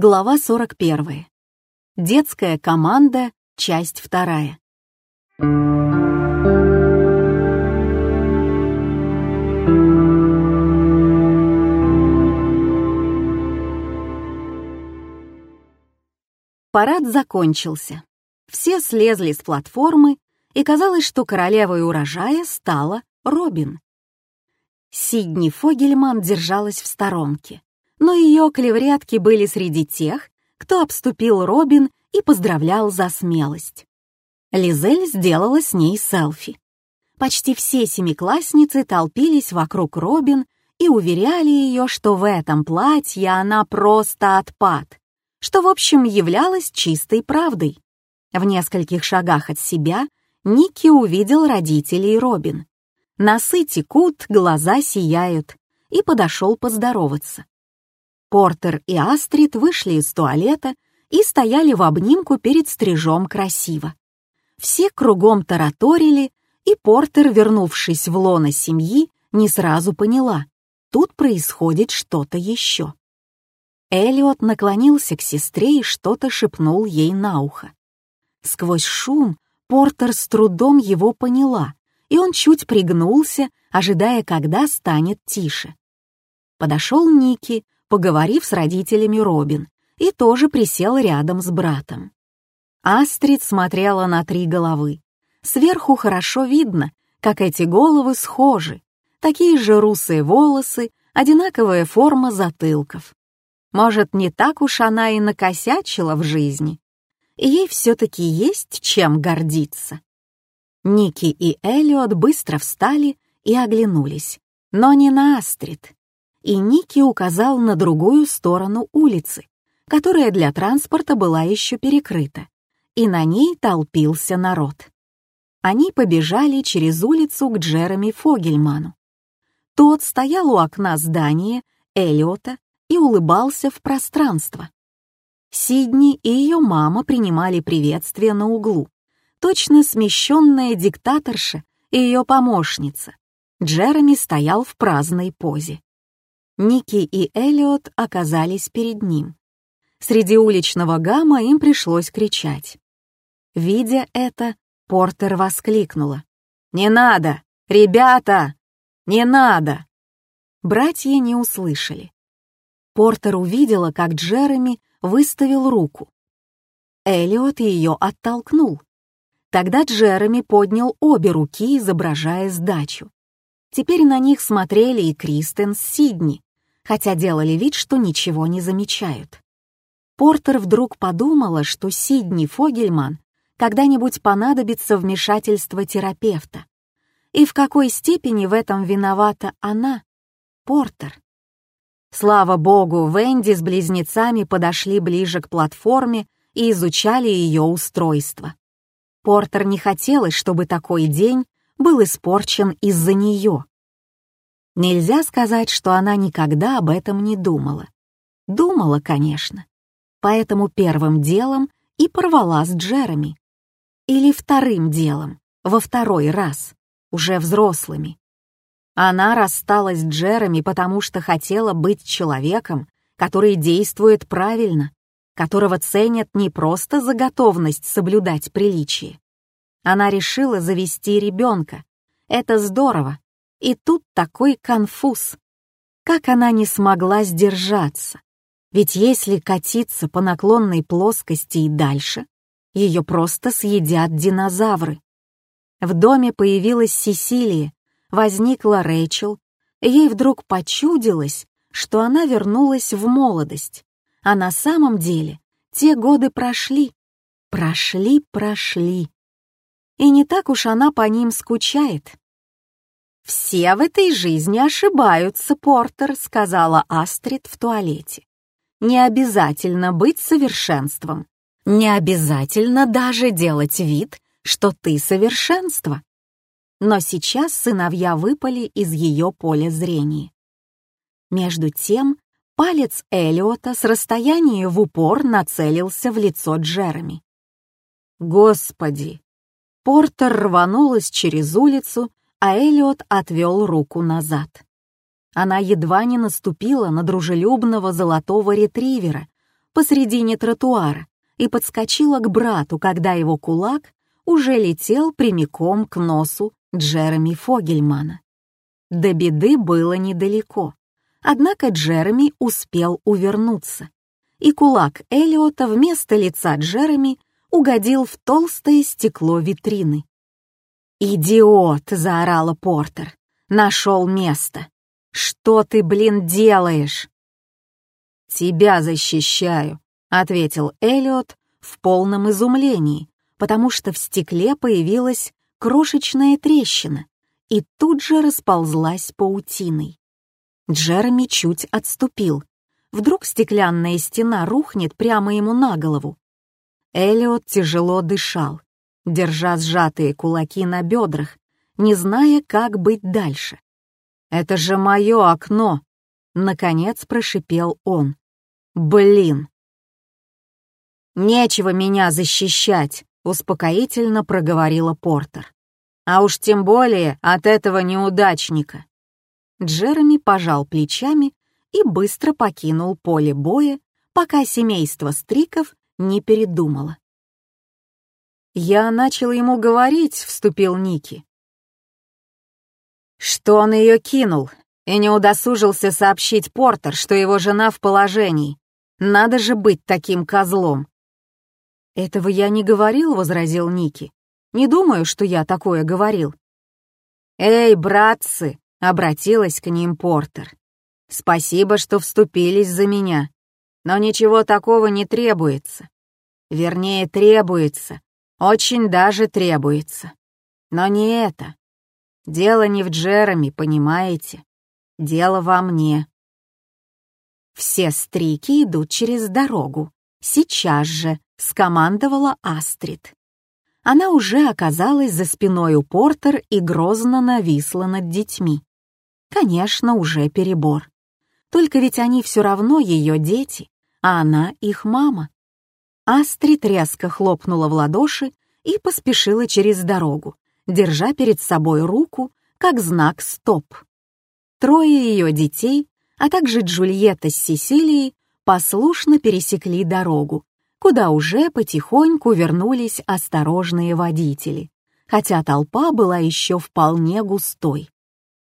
Глава 41. Детская команда, часть вторая. Парад закончился. Все слезли с платформы, и казалось, что королевой урожая стала Робин. Сидни Фогельман держалась в сторонке, но ее клевретки были среди тех, кто обступил Робин и поздравлял за смелость. Лизель сделала с ней селфи. Почти все семиклассницы толпились вокруг Робин и уверяли ее, что в этом платье она просто отпад, что, в общем, являлось чистой правдой. В нескольких шагах от себя Ники увидел родителей Робин. Носы текут, глаза сияют, и подошел поздороваться. Портер и Астрид вышли из туалета и стояли в обнимку перед стрижом красиво. Все кругом тараторили, и Портер, вернувшись в лоно семьи, не сразу поняла, тут происходит что-то еще. Элиот наклонился к сестре и что-то шепнул ей на ухо. Сквозь шум Портер с трудом его поняла, и он чуть пригнулся, ожидая, когда станет тише. Подошел Ники, поговорив с родителями Робин, и тоже присел рядом с братом. Астрид смотрела на три головы. Сверху хорошо видно, как эти головы схожи, такие же русые волосы, одинаковая форма затылков. Может, не так уж она и накосячила в жизни, ей все-таки есть чем гордиться. Ники и Элliot быстро встали и оглянулись, но не на Астрид. И Ники указал на другую сторону улицы, которая для транспорта была еще перекрыта, и на ней толпился народ. Они побежали через улицу к Джереми Фогельману. Тот стоял у окна здания Эллиота и улыбался в пространство. Сидни и ее мама принимали приветствие на углу, точно смещенная диктаторша и ее помощница. Джереми стоял в праздной позе. Ники и Эллиот оказались перед ним. Среди уличного гамма им пришлось кричать. Видя это, Портер воскликнула. «Не надо! Ребята! Не надо!» Братья не услышали. Портер увидела, как Джереми выставил руку. Эллиот ее оттолкнул. Тогда Джереми поднял обе руки, изображая сдачу. Теперь на них смотрели и Кристен с Сидни, хотя делали вид, что ничего не замечают. Портер вдруг подумала, что Сидни Фогельман когда-нибудь понадобится вмешательство терапевта. И в какой степени в этом виновата она, Портер? Слава богу, Венди с близнецами подошли ближе к платформе и изучали ее устройство. Портер не хотелось, чтобы такой день был испорчен из-за нее. Нельзя сказать, что она никогда об этом не думала. Думала, конечно. Поэтому первым делом и порвала с Джереми. Или вторым делом, во второй раз, уже взрослыми. Она рассталась с Джереми, потому что хотела быть человеком, который действует правильно, которого ценят не просто за готовность соблюдать приличие. Она решила завести ребенка. Это здорово. И тут такой конфуз. Как она не смогла сдержаться? Ведь если катиться по наклонной плоскости и дальше, ее просто съедят динозавры. В доме появилась Сесилия, возникла Рэйчел, ей вдруг почудилось, что она вернулась в молодость, а на самом деле те годы прошли, прошли, прошли. И не так уж она по ним скучает. «Все в этой жизни ошибаются, Портер», — сказала Астрид в туалете. «Не обязательно быть совершенством. Не обязательно даже делать вид, что ты совершенство но сейчас сыновья выпали из ее поля зрения. Между тем, палец Элиота с расстояния в упор нацелился в лицо Джереми. «Господи!» Портер рванулась через улицу, а Элиот отвел руку назад. Она едва не наступила на дружелюбного золотого ретривера, посредине тротуара и подскочила к брату, когда его кулак уже летел прямиком к носу Джереми Фогельмана. До беды было недалеко, однако Джереми успел увернуться, и кулак Элиота вместо лица Джереми угодил в толстое стекло витрины. «Идиот!» — заорала Портер. «Нашел место! Что ты, блин, делаешь?» «Тебя защищаю», — ответил Элиот в полном изумлении, потому что в стекле появилась крошечная трещина и тут же расползлась паутиной. Джереми чуть отступил. Вдруг стеклянная стена рухнет прямо ему на голову. Элиот тяжело дышал, держа сжатые кулаки на бедрах, не зная, как быть дальше. «Это же мое окно!» — наконец прошипел он. «Блин!» «Нечего меня защищать!» — успокоительно проговорила Портер. «А уж тем более от этого неудачника!» Джереми пожал плечами и быстро покинул поле боя, пока семейство Стриков не передумало. «Я начал ему говорить», — вступил Ники. Что он ее кинул и не удосужился сообщить Портер, что его жена в положении. Надо же быть таким козлом. «Этого я не говорил», — возразил Ники. «Не думаю, что я такое говорил». «Эй, братцы!» — обратилась к ним Портер. «Спасибо, что вступились за меня, но ничего такого не требуется. Вернее, требуется, очень даже требуется. Но не это. Дело не в Джереми, понимаете? Дело во мне. Все стрики идут через дорогу. Сейчас же, скомандовала Астрид. Она уже оказалась за спиной у Портер и грозно нависла над детьми. Конечно, уже перебор. Только ведь они все равно ее дети, а она их мама. Астрид резко хлопнула в ладоши и поспешила через дорогу, держа перед собой руку, как знак «стоп». Трое ее детей, а также Джульетта с Сесилией, послушно пересекли дорогу, куда уже потихоньку вернулись осторожные водители, хотя толпа была еще вполне густой.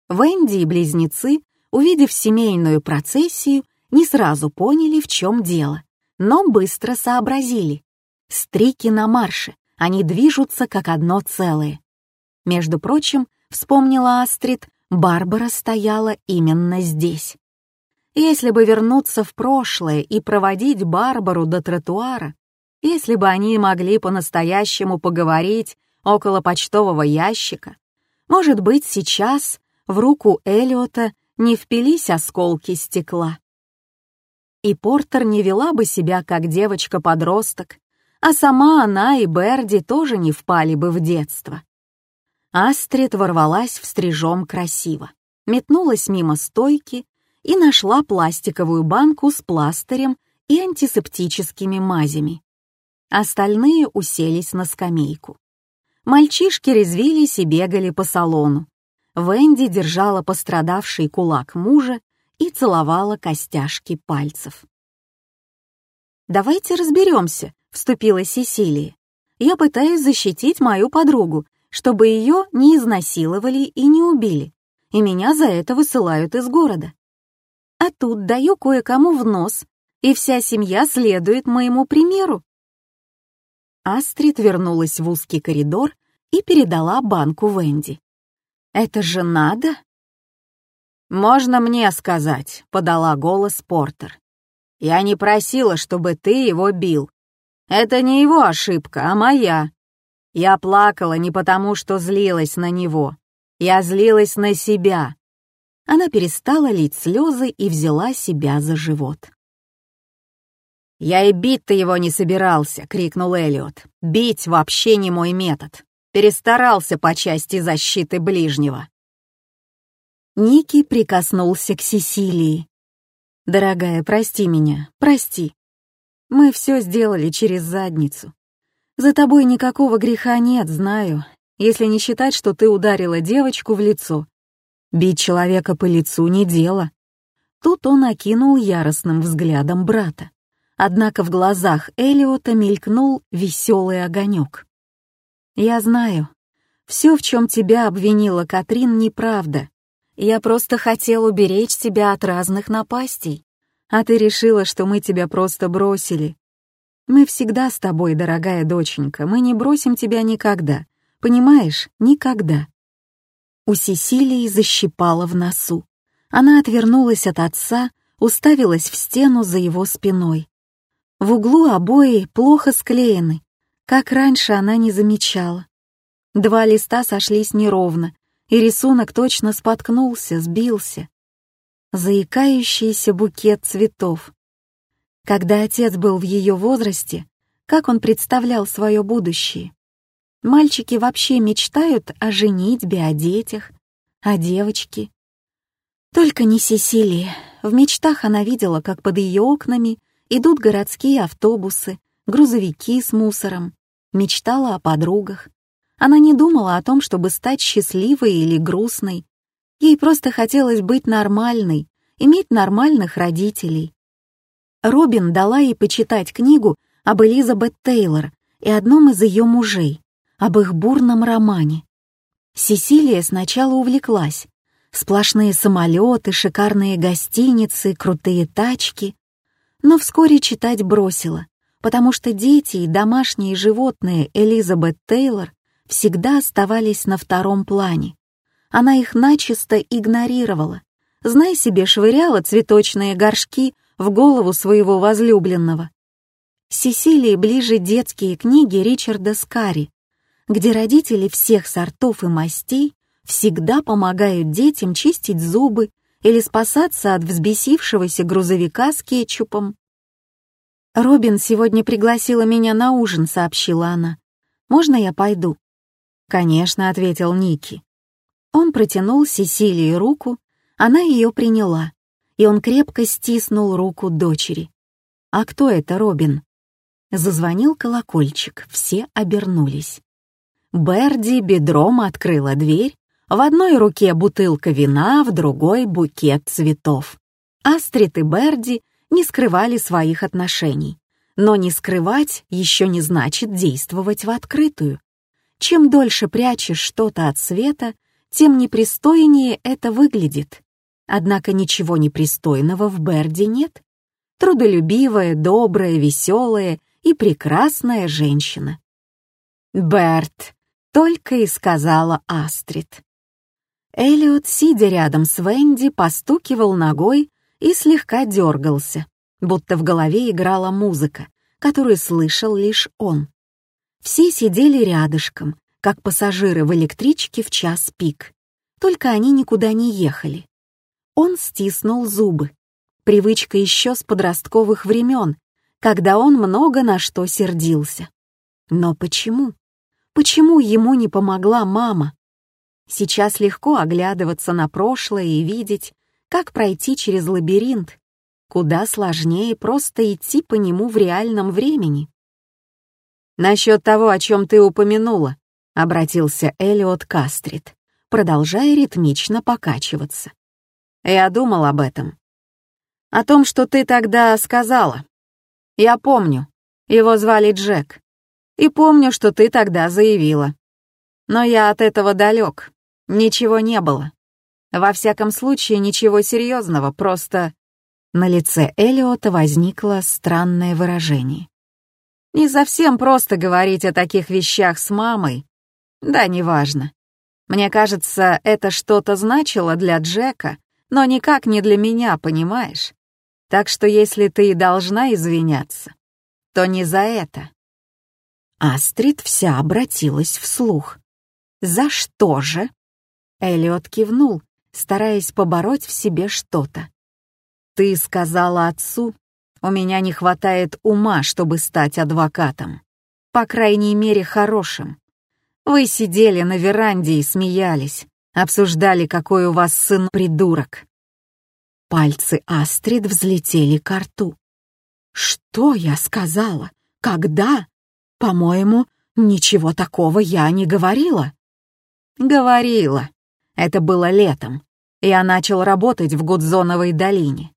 Венди и близнецы, увидев семейную процессию, не сразу поняли, в чем дело, но быстро сообразили. Стрики на марше, они движутся как одно целое. Между прочим, вспомнила Астрид, Барбара стояла именно здесь. Если бы вернуться в прошлое и проводить Барбару до тротуара, если бы они могли по-настоящему поговорить около почтового ящика, может быть, сейчас в руку Эллиота не впились осколки стекла. И Портер не вела бы себя как девочка-подросток, а сама она и Берди тоже не впали бы в детство. Астрид ворвалась в стрижом красиво, метнулась мимо стойки и нашла пластиковую банку с пластырем и антисептическими мазями. Остальные уселись на скамейку. Мальчишки резвились и бегали по салону. Венди держала пострадавший кулак мужа и целовала костяшки пальцев. «Давайте разберемся», — вступила Сесилия. «Я пытаюсь защитить мою подругу, чтобы ее не изнасиловали и не убили, и меня за это высылают из города. А тут даю кое-кому в нос, и вся семья следует моему примеру. Астрид вернулась в узкий коридор и передала банку Венди. «Это же надо?» «Можно мне сказать», — подала голос Портер. «Я не просила, чтобы ты его бил. Это не его ошибка, а моя. Я плакала не потому, что злилась на него. Я злилась на себя. Она перестала лить слезы и взяла себя за живот. «Я и бить-то его не собирался!» — крикнул Эллиот. «Бить вообще не мой метод. Перестарался по части защиты ближнего». Ники прикоснулся к Сесилии. «Дорогая, прости меня, прости. Мы все сделали через задницу. За тобой никакого греха нет, знаю, если не считать, что ты ударила девочку в лицо. Бить человека по лицу не дело. Тут он окинул яростным взглядом брата. однако в глазах Элиота мелькнул веселый огонек. «Я знаю, все, в чем тебя обвинила Катрин, неправда. Я просто хотел уберечь тебя от разных напастей, а ты решила, что мы тебя просто бросили. Мы всегда с тобой, дорогая доченька, мы не бросим тебя никогда, понимаешь, никогда». У Сесилии защипала в носу. Она отвернулась от отца, уставилась в стену за его спиной. В углу обои плохо склеены, как раньше она не замечала. Два листа сошлись неровно, и рисунок точно споткнулся, сбился. Заикающийся букет цветов. Когда отец был в ее возрасте, как он представлял свое будущее? Мальчики вообще мечтают о женитьбе, о детях, а девочки? Только не Сесилия. В мечтах она видела, как под ее окнами идут городские автобусы, грузовики с мусором. Мечтала о подругах. Она не думала о том, чтобы стать счастливой или грустной. Ей просто хотелось быть нормальной, иметь нормальных родителей. Робин дала ей почитать книгу об Элизабет Тейлор и одном из ее мужей об их бурном романе. Сесилия сначала увлеклась. Сплошные самолеты, шикарные гостиницы, крутые тачки. Но вскоре читать бросила, потому что дети и домашние животные Элизабет Тейлор всегда оставались на втором плане. Она их начисто игнорировала. Знай себе, швыряла цветочные горшки в голову своего возлюбленного. Сесилии ближе детские книги Ричарда Скари, где родители всех сортов и мастей всегда помогают детям чистить зубы или спасаться от взбесившегося грузовика с кетчупом. «Робин сегодня пригласила меня на ужин», — сообщила она. «Можно я пойду?» «Конечно», — ответил Ники. Он протянул Сесилии руку, она ее приняла, и он крепко стиснул руку дочери. «А кто это Робин?» Зазвонил колокольчик, все обернулись. Берди бедром открыла дверь, в одной руке бутылка вина, в другой — букет цветов. Астрид и Берди не скрывали своих отношений. Но не скрывать еще не значит действовать в открытую. Чем дольше прячешь что-то от света, тем непристойнее это выглядит. Однако ничего непристойного в Берди нет. Трудолюбивая, добрая, веселая и прекрасная женщина. Берт, только и сказала Астрид. Элиот, сидя рядом с Венди, постукивал ногой и слегка дергался, будто в голове играла музыка, которую слышал лишь он. Все сидели рядышком, как пассажиры в электричке в час пик, только они никуда не ехали. Он стиснул зубы. Привычка еще с подростковых времен, когда он много на что сердился. Но почему? Почему ему не помогла мама? Сейчас легко оглядываться на прошлое и видеть, как пройти через лабиринт. Куда сложнее просто идти по нему в реальном времени. «Насчет того, о чем ты упомянула», — обратился Элиот Кастрит, продолжая ритмично покачиваться. «Я думал об этом. О том, что ты тогда сказала. Я помню. Его звали Джек. И помню, что ты тогда заявила. Но я от этого далек. Ничего не было. Во всяком случае, ничего серьезного, просто... На лице Элиота возникло странное выражение. Не совсем просто говорить о таких вещах с мамой. Да, неважно. Мне кажется, это что-то значило для Джека, но никак не для меня, понимаешь? Так что если ты и должна извиняться, то не за это. Астрид вся обратилась вслух. «За что же?» Эллиот кивнул, стараясь побороть в себе что-то. «Ты сказала отцу, у меня не хватает ума, чтобы стать адвокатом. По крайней мере, хорошим. Вы сидели на веранде и смеялись, обсуждали, какой у вас сын придурок». Пальцы Астрид взлетели к рту. «Что я сказала? Когда?» «По-моему, ничего такого я не говорила». «Говорила. Это было летом. Я начал работать в Гудзоновой долине.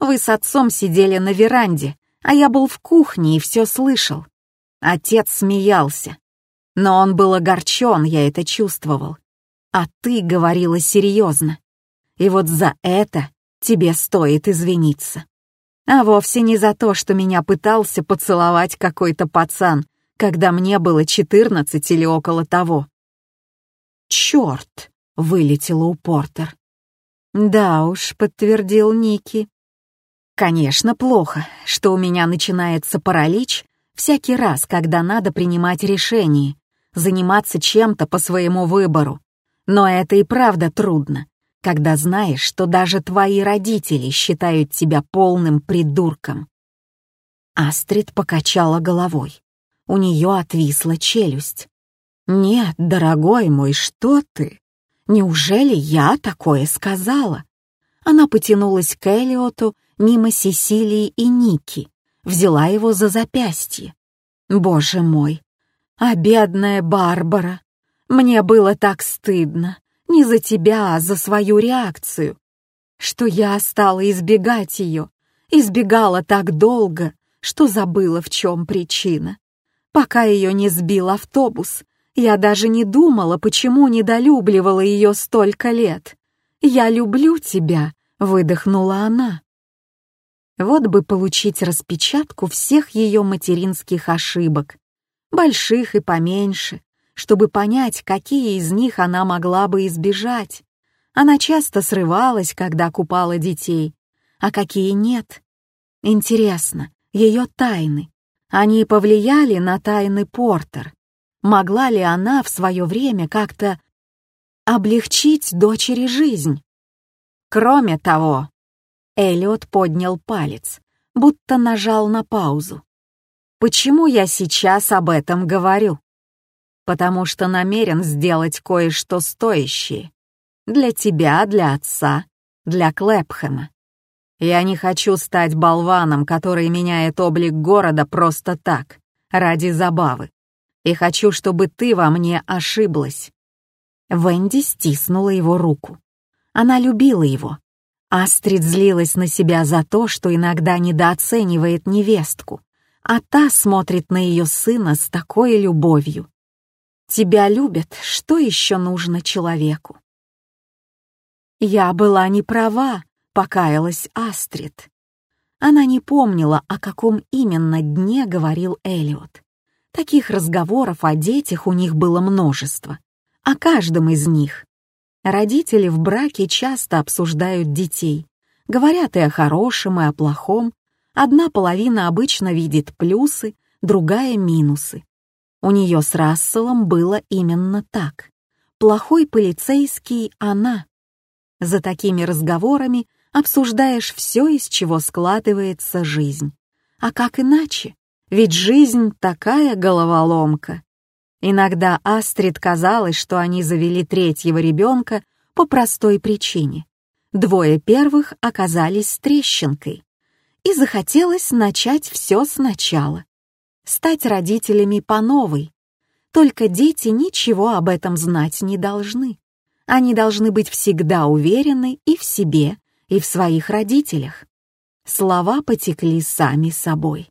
Вы с отцом сидели на веранде, а я был в кухне и все слышал. Отец смеялся. Но он был огорчен, я это чувствовал. А ты говорила серьезно. И вот за это тебе стоит извиниться. А вовсе не за то, что меня пытался поцеловать какой-то пацан, когда мне было четырнадцать или около того. «Черт!» — вылетело у Портер. «Да уж», — подтвердил Ники. «Конечно, плохо, что у меня начинается паралич всякий раз, когда надо принимать решение, заниматься чем-то по своему выбору. Но это и правда трудно, когда знаешь, что даже твои родители считают тебя полным придурком». Астрид покачала головой. У нее отвисла челюсть. «Нет, дорогой мой, что ты? Неужели я такое сказала?» Она потянулась к Элиоту мимо Сесилии и Ники, взяла его за запястье. «Боже мой! А бедная Барбара! Мне было так стыдно, не за тебя, а за свою реакцию, что я стала избегать ее, избегала так долго, что забыла, в чем причина. Пока ее не сбил автобус, я даже не думала, почему недолюбливала ее столько лет. «Я люблю тебя», — выдохнула она. Вот бы получить распечатку всех ее материнских ошибок, больших и поменьше, чтобы понять, какие из них она могла бы избежать. Она часто срывалась, когда купала детей, а какие нет. Интересно, ее тайны. Они повлияли на тайны Портер могла ли она в свое время как-то облегчить дочери жизнь. Кроме того, Эллиот поднял палец, будто нажал на паузу. Почему я сейчас об этом говорю? Потому что намерен сделать кое-что стоящее. Для тебя, для отца, для Клэпхэма. Я не хочу стать болваном, который меняет облик города просто так, ради забавы и хочу, чтобы ты во мне ошиблась». Венди стиснула его руку. Она любила его. Астрид злилась на себя за то, что иногда недооценивает невестку, а та смотрит на ее сына с такой любовью. Тебя любят, что еще нужно человеку? Я была не права, покаялась Астрид. Она не помнила, о каком именно дне говорил Элиот. Таких разговоров о детях у них было множество. О каждом из них. Родители в браке часто обсуждают детей. Говорят и о хорошем, и о плохом. Одна половина обычно видит плюсы, другая — минусы. У нее с Расселом было именно так. Плохой полицейский — она. За такими разговорами обсуждаешь все, из чего складывается жизнь. А как иначе? Ведь жизнь такая головоломка. Иногда Астрид казалось, что они завели третьего ребенка по простой причине. Двое первых оказались трещинкой. И захотелось начать все сначала. Стать родителями по новой. Только дети ничего об этом знать не должны. Они должны быть всегда уверены и в себе, и в своих родителях. Слова потекли сами собой.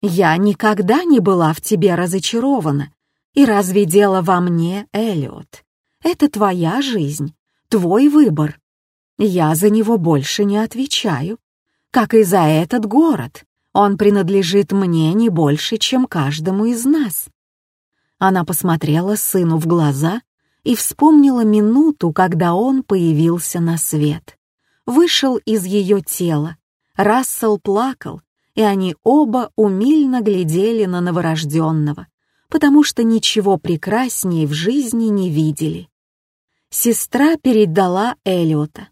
Я никогда не была в тебе разочарована. И разве дело во мне, Эллиот? Это твоя жизнь, твой выбор. Я за него больше не отвечаю. Как и за этот город. Он принадлежит мне не больше, чем каждому из нас. Она посмотрела сыну в глаза и вспомнила минуту, когда он появился на свет. Вышел из ее тела. Рассел плакал, и они оба умильно глядели на новорожденного, потому что ничего прекраснее в жизни не видели. Сестра передала Эллиота.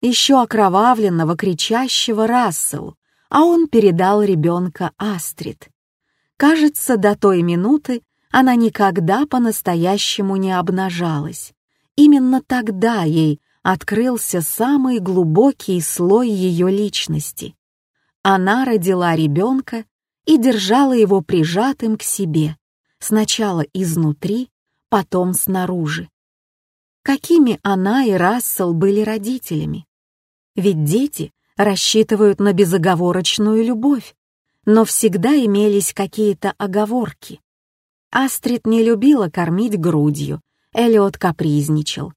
Еще окровавленного, кричащего Расселу, а он передал ребенка Астрид. Кажется, до той минуты она никогда по-настоящему не обнажалась. Именно тогда ей открылся самый глубокий слой ее личности. Она родила ребенка и держала его прижатым к себе, сначала изнутри, потом снаружи. Какими она и Рассел были родителями? Ведь дети рассчитывают на безоговорочную любовь, но всегда имелись какие-то оговорки. Астрид не любила кормить грудью, Элиот капризничал.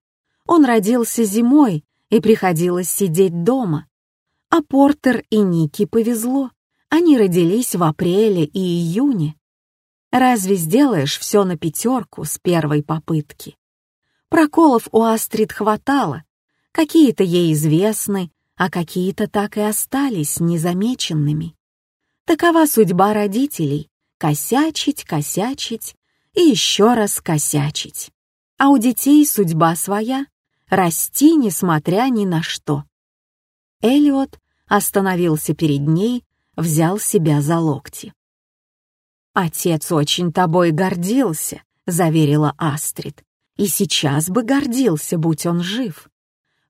Он родился зимой, и приходилось сидеть дома. А Портер и Ники повезло. Они родились в апреле и июне. Разве сделаешь все на пятерку с первой попытки? Проколов у Астрид хватало. Какие-то ей известны, а какие-то так и остались незамеченными. Такова судьба родителей — косячить, косячить и еще раз косячить. А у детей судьба своя — расти, несмотря ни на что. Элиот остановился перед ней, взял себя за локти. «Отец очень тобой гордился», — заверила Астрид. «И сейчас бы гордился, будь он жив.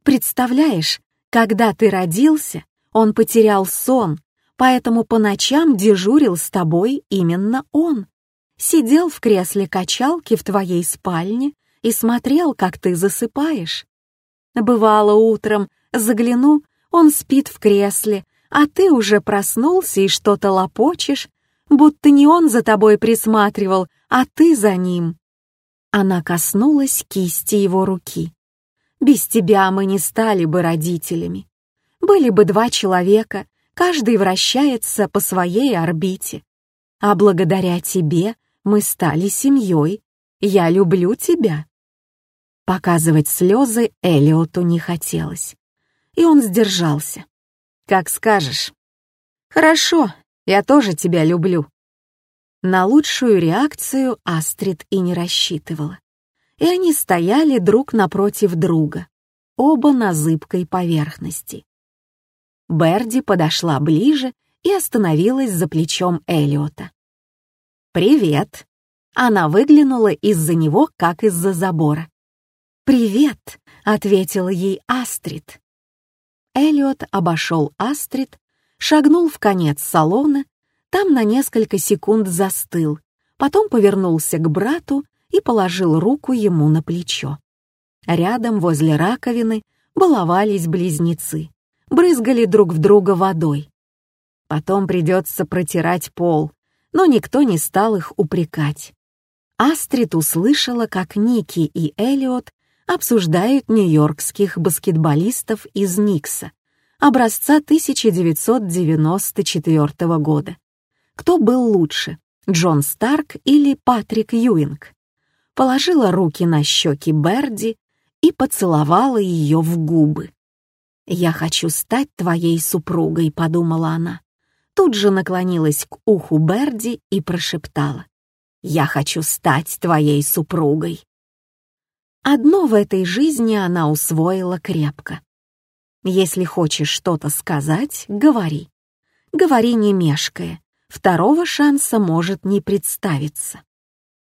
Представляешь, когда ты родился, он потерял сон, поэтому по ночам дежурил с тобой именно он. Сидел в кресле качалки в твоей спальне и смотрел, как ты засыпаешь. Бывало утром, загляну, он спит в кресле, а ты уже проснулся и что-то лопочешь, будто не он за тобой присматривал, а ты за ним. Она коснулась кисти его руки. Без тебя мы не стали бы родителями. Были бы два человека, каждый вращается по своей орбите. А благодаря тебе мы стали семьей. Я люблю тебя. Показывать слезы Элиоту не хотелось, и он сдержался. «Как скажешь». «Хорошо, я тоже тебя люблю». На лучшую реакцию Астрид и не рассчитывала и они стояли друг напротив друга, оба на зыбкой поверхности. Берди подошла ближе и остановилась за плечом Элиота. «Привет!» Она выглянула из-за него, как из-за забора. «Привет!» — ответила ей Астрид. Элиот обошел Астрид, шагнул в конец салона, там на несколько секунд застыл, потом повернулся к брату и положил руку ему на плечо. Рядом, возле раковины, баловались близнецы, брызгали друг в друга водой. Потом придется протирать пол, но никто не стал их упрекать. Астрид услышала, как Ники и Элиот обсуждают нью-йоркских баскетболистов из Никса, образца 1994 года. Кто был лучше, Джон Старк или Патрик Юинг? положила руки на щеки Берди и поцеловала ее в губы. «Я хочу стать твоей супругой», — подумала она. Тут же наклонилась к уху Берди и прошептала. «Я хочу стать твоей супругой». Одно в этой жизни она усвоила крепко. Если хочешь что-то сказать, говори. Говори не мешкая, второго шанса может не представиться.